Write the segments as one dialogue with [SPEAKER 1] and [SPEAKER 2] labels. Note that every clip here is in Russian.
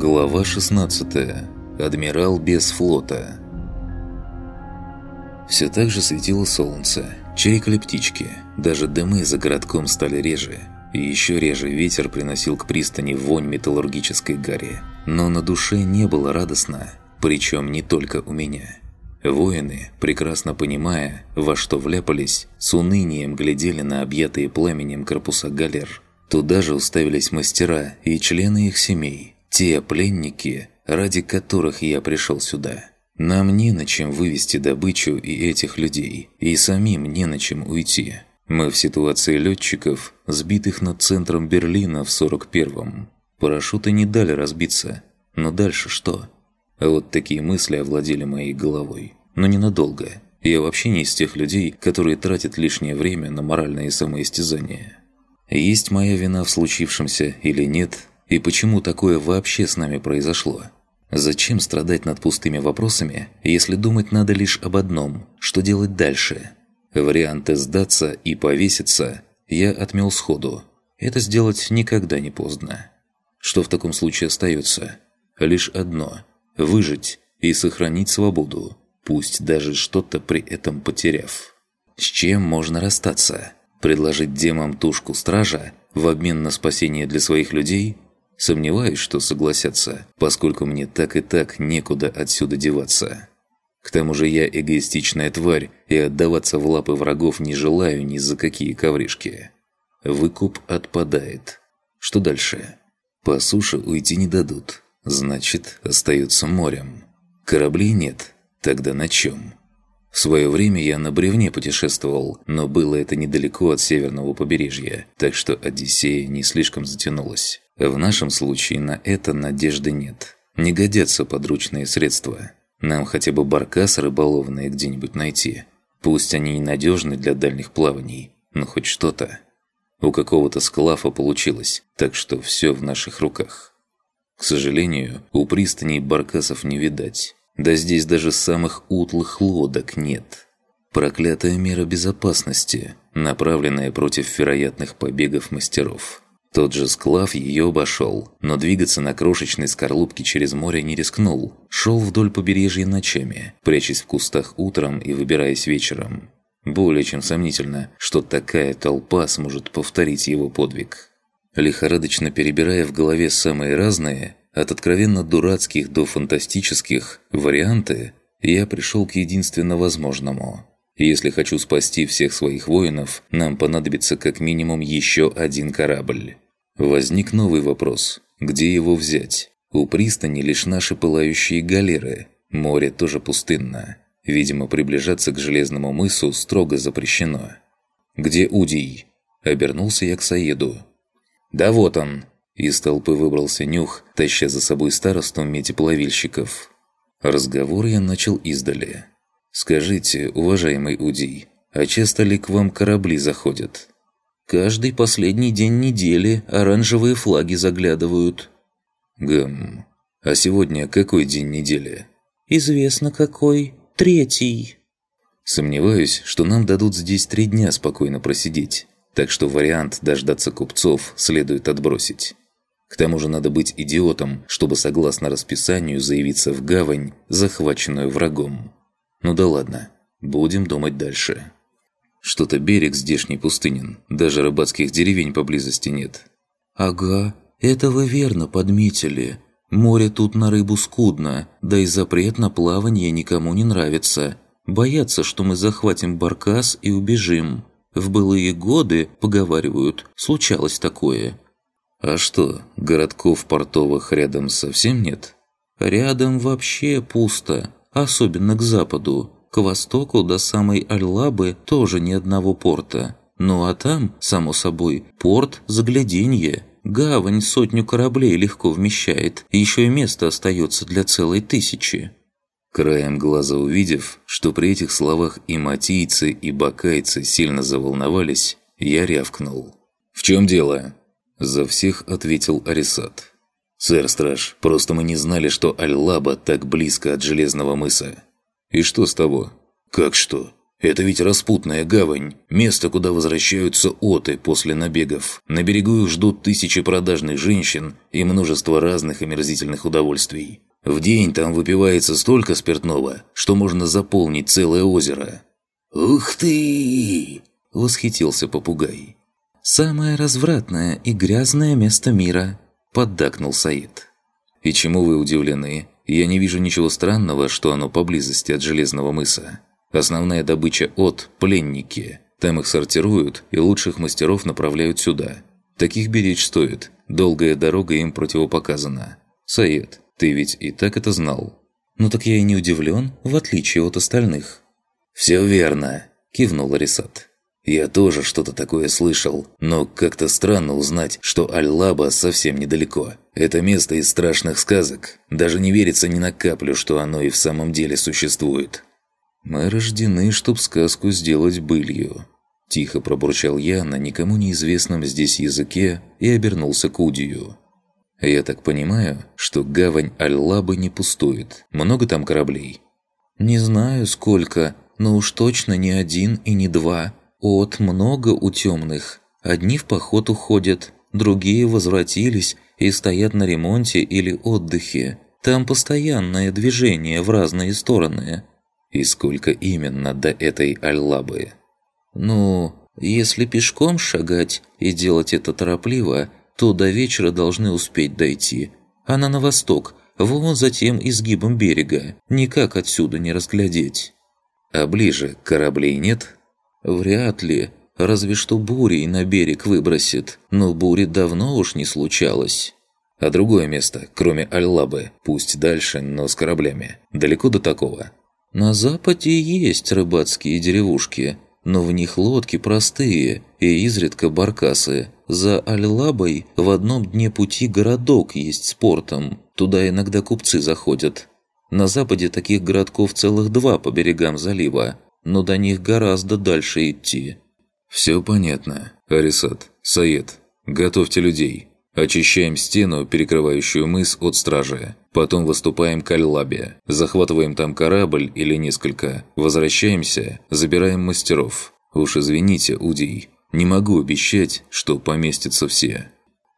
[SPEAKER 1] Глава 16. Адмирал без флота. Все так же светило солнце, чирикали птички, даже дымы за городком стали реже, и еще реже ветер приносил к пристани вонь металлургической гари. Но на душе не было радостно, причем не только у меня. Воины, прекрасно понимая, во что вляпались, с унынием глядели на объятые пламенем корпуса галер. Туда же уставились мастера и члены их семей – те пленники, ради которых я пришел сюда. Нам не на чем вывести добычу и этих людей, и самим не на чем уйти. Мы в ситуации летчиков, сбитых над центром Берлина в 41-м. Парашюты не дали разбиться. Но дальше что? Вот такие мысли овладели моей головой. Но ненадолго. Я вообще не из тех людей, которые тратят лишнее время на моральные самоистязания. Есть моя вина в случившемся или нет, и почему такое вообще с нами произошло? Зачем страдать над пустыми вопросами, если думать надо лишь об одном – что делать дальше? Варианты сдаться и повеситься я отмел сходу. Это сделать никогда не поздно. Что в таком случае остается? Лишь одно – выжить и сохранить свободу, пусть даже что-то при этом потеряв. С чем можно расстаться? Предложить демам тушку стража в обмен на спасение для своих людей – Сомневаюсь, что согласятся, поскольку мне так и так некуда отсюда деваться. К тому же я эгоистичная тварь и отдаваться в лапы врагов не желаю ни за какие ковришки. Выкуп отпадает. Что дальше? По суше уйти не дадут. Значит, остается морем. Кораблей нет. Тогда на чем? В свое время я на бревне путешествовал, но было это недалеко от северного побережья, так что Одиссея не слишком затянулась. В нашем случае на это надежды нет. Не годятся подручные средства. Нам хотя бы баркас рыболовные где-нибудь найти. Пусть они ненадежны для дальних плаваний, но хоть что-то. У какого-то склафа получилось, так что все в наших руках. К сожалению, у пристани баркасов не видать. Да здесь даже самых утлых лодок нет. Проклятая мера безопасности, направленная против вероятных побегов мастеров. Тот же Склав ее обошел, но двигаться на крошечной скорлупке через море не рискнул. Шел вдоль побережья ночами, прячась в кустах утром и выбираясь вечером. Более чем сомнительно, что такая толпа сможет повторить его подвиг. Лихорадочно перебирая в голове самые разные, от откровенно дурацких до фантастических, варианты, я пришел к единственно возможному – если хочу спасти всех своих воинов, нам понадобится как минимум еще один корабль. Возник новый вопрос. Где его взять? У пристани лишь наши пылающие галеры. Море тоже пустынно. Видимо, приближаться к Железному мысу строго запрещено. «Где Удий?» Обернулся я к Саеду. «Да вот он!» Из толпы выбрался Нюх, таща за собой старосту метеплавильщиков. Разговор я начал издали. «Скажите, уважаемый Удий, а часто ли к вам корабли заходят?» «Каждый последний день недели оранжевые флаги заглядывают». «Гм. А сегодня какой день недели?»
[SPEAKER 2] «Известно какой. Третий».
[SPEAKER 1] «Сомневаюсь, что нам дадут здесь три дня спокойно просидеть, так что вариант дождаться купцов следует отбросить». К тому же надо быть идиотом, чтобы согласно расписанию заявиться в гавань, захваченную врагом. Ну да ладно, будем думать дальше. Что-то берег здешний пустынен, даже рыбацких деревень поблизости нет.
[SPEAKER 2] Ага, это вы верно подметили. Море тут на рыбу скудно, да и запрет на плавание никому не нравится. Боятся, что мы захватим баркас и убежим. В былые годы, поговаривают, случалось такое.
[SPEAKER 1] А что, городков портовых рядом совсем нет?
[SPEAKER 2] Рядом вообще пусто особенно к западу. К востоку до самой Альлабы тоже ни одного порта. Ну а там, само собой, порт загляденье. Гавань сотню кораблей легко вмещает, еще и место остается для целой тысячи.
[SPEAKER 1] Краем глаза увидев, что при этих словах и матийцы, и бакайцы сильно заволновались, я рявкнул. «В чем дело?» За всех ответил Арисат. «Сэр Страж, просто мы не знали, что Аль-Лаба так близко от Железного мыса». «И что с того?» «Как что? Это ведь распутная гавань, место, куда возвращаются оты после набегов. На берегу их ждут тысячи продажных женщин и множество разных омерзительных удовольствий. В день там выпивается столько спиртного, что можно заполнить целое озеро. «Ух ты!» – восхитился попугай.
[SPEAKER 2] «Самое развратное и грязное место мира», – поддакнул Саид.
[SPEAKER 1] «И чему вы удивлены? Я не вижу ничего странного, что оно поблизости от Железного мыса. Основная добыча от – пленники. Там их сортируют и лучших мастеров направляют сюда. Таких беречь стоит. Долгая дорога им противопоказана. Саед, ты ведь и так это знал.
[SPEAKER 2] Ну так я и не удивлен, в отличие от остальных.
[SPEAKER 1] «Все верно», – кивнул Арисат. «Я тоже что-то такое слышал, но как-то странно узнать, что Аль-Лаба совсем недалеко. Это место из страшных сказок. Даже не верится ни на каплю, что оно и в самом деле существует».
[SPEAKER 2] «Мы рождены, чтоб сказку сделать былью», – тихо пробурчал я на никому неизвестном здесь языке и обернулся к Удию. «Я так понимаю, что гавань Аль-Лабы не пустует. Много там кораблей?» «Не знаю, сколько, но уж точно не один и не два. От много у темных. Одни в поход уходят, другие возвратились и стоят на ремонте или отдыхе. Там постоянное движение в разные стороны.
[SPEAKER 1] И сколько именно до этой Аллабы?
[SPEAKER 2] Ну, если пешком шагать и делать это торопливо, то до вечера должны успеть дойти. Она на восток, вон за тем изгибом берега. Никак отсюда не разглядеть.
[SPEAKER 1] А ближе кораблей нет?
[SPEAKER 2] Вряд ли. Разве что бурей на берег выбросит. Но бури давно уж не случалось.
[SPEAKER 1] А другое место, кроме Аллабы, пусть дальше, но с кораблями. Далеко до такого?
[SPEAKER 2] На западе есть рыбацкие деревушки, но в них лодки простые и изредка баркасы. За Аль-Лабой в одном дне пути городок есть с портом. Туда иногда купцы заходят. На западе таких городков целых два по берегам залива, но до них гораздо дальше идти.
[SPEAKER 1] «Все понятно. Арисат, Саед, готовьте людей. Очищаем стену, перекрывающую мыс от стражи. Потом выступаем к Аль-Лабе. Захватываем там корабль или несколько. Возвращаемся, забираем мастеров. Уж извините, Удий, не могу обещать, что поместятся все.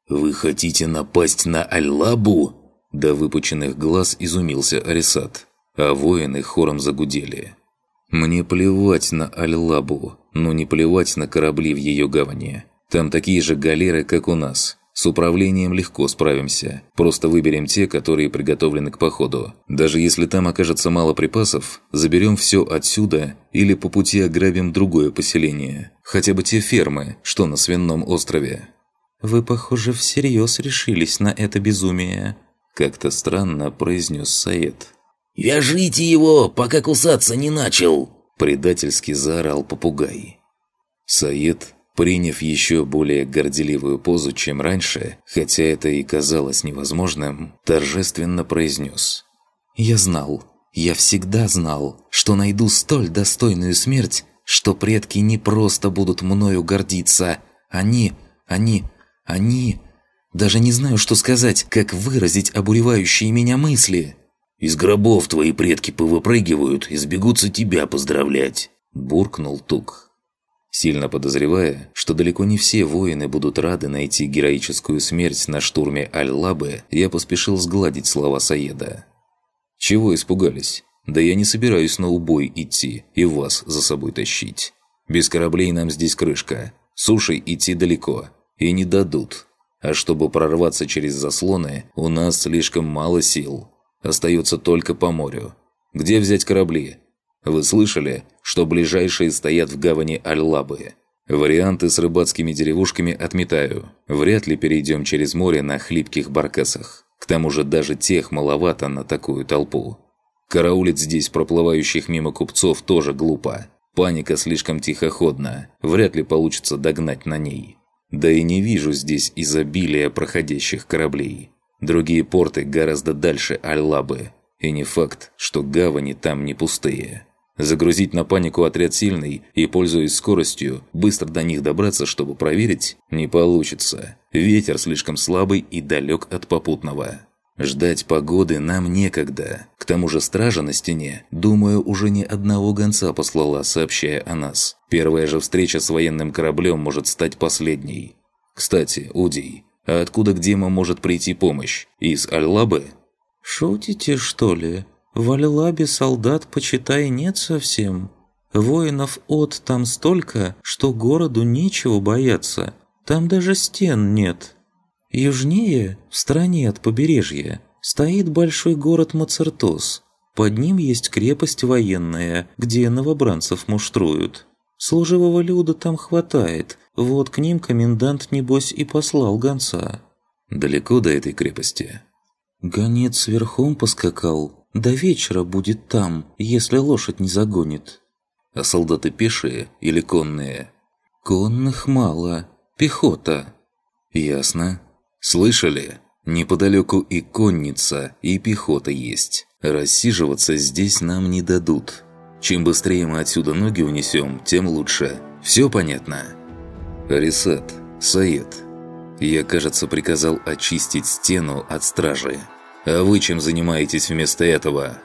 [SPEAKER 1] «Вы хотите напасть на Аль-Лабу?» До выпученных глаз изумился Арисат, а воины хором загудели. «Мне плевать на Аль-Лабу, но не плевать на корабли в ее гавани. Там такие же галеры, как у нас. С управлением легко справимся. Просто выберем те, которые приготовлены к походу. Даже если там окажется мало припасов, заберем все отсюда или по пути ограбим другое поселение. Хотя бы те фермы, что на Свинном острове.
[SPEAKER 2] «Вы, похоже, всерьез решились на это безумие», – как-то странно произнес Саид.
[SPEAKER 1] «Вяжите его, пока кусаться не начал!» – предательски заорал попугай. Саид Приняв еще более горделивую позу, чем раньше, хотя это и казалось невозможным, торжественно произнес.
[SPEAKER 2] «Я знал, я всегда знал, что найду столь достойную смерть, что предки не просто будут мною гордиться. Они, они, они... Даже не знаю, что сказать, как выразить обуревающие меня мысли».
[SPEAKER 1] «Из гробов твои предки повыпрыгивают и сбегутся тебя поздравлять», – буркнул Тук сильно подозревая, что далеко не все воины будут рады найти героическую смерть на штурме Аль-Лабы, я поспешил сгладить слова Саеда. «Чего испугались? Да я не собираюсь на убой идти и вас за собой тащить. Без кораблей нам здесь крышка, сушей идти далеко, и не дадут. А чтобы прорваться через заслоны, у нас слишком мало сил. Остается только по морю. Где взять корабли? Вы слышали, что ближайшие стоят в гавани Аль-Лабы? Варианты с рыбацкими деревушками отметаю. Вряд ли перейдем через море на хлипких баркасах. К тому же даже тех маловато на такую толпу. Караулить здесь проплывающих мимо купцов тоже глупо. Паника слишком тихоходна. Вряд ли получится догнать на ней. Да и не вижу здесь изобилия проходящих кораблей. Другие порты гораздо дальше Аль-Лабы. И не факт, что гавани там не пустые. Загрузить на панику отряд сильный и, пользуясь скоростью, быстро до них добраться, чтобы проверить, не получится. Ветер слишком слабый и далек от попутного. Ждать погоды нам некогда. К тому же стража на стене, думаю, уже ни одного гонца послала, сообщая о нас. Первая же встреча с военным кораблем может стать последней. Кстати, Удий, а откуда к Дима может прийти помощь? Из Альлабы?
[SPEAKER 2] «Шутите, что ли? В Альлабе солдат, почитай, нет совсем. Воинов от там столько, что городу нечего бояться. Там даже стен нет. Южнее, в стороне от побережья, стоит большой город Мацертос. Под ним есть крепость военная, где новобранцев муштруют. Служивого люда там хватает, вот к ним комендант, небось, и послал гонца.
[SPEAKER 1] Далеко до этой крепости?
[SPEAKER 2] Гонец верхом поскакал. До вечера будет там, если лошадь не загонит.
[SPEAKER 1] А солдаты пешие или конные?
[SPEAKER 2] Конных мало. Пехота.
[SPEAKER 1] Ясно. Слышали? Неподалеку и конница, и пехота есть. Рассиживаться здесь нам не дадут. Чем быстрее мы отсюда ноги унесем, тем лучше. Все понятно? Арисат, Саед, я, кажется, приказал очистить стену от стражи. А вы чем занимаетесь вместо этого?»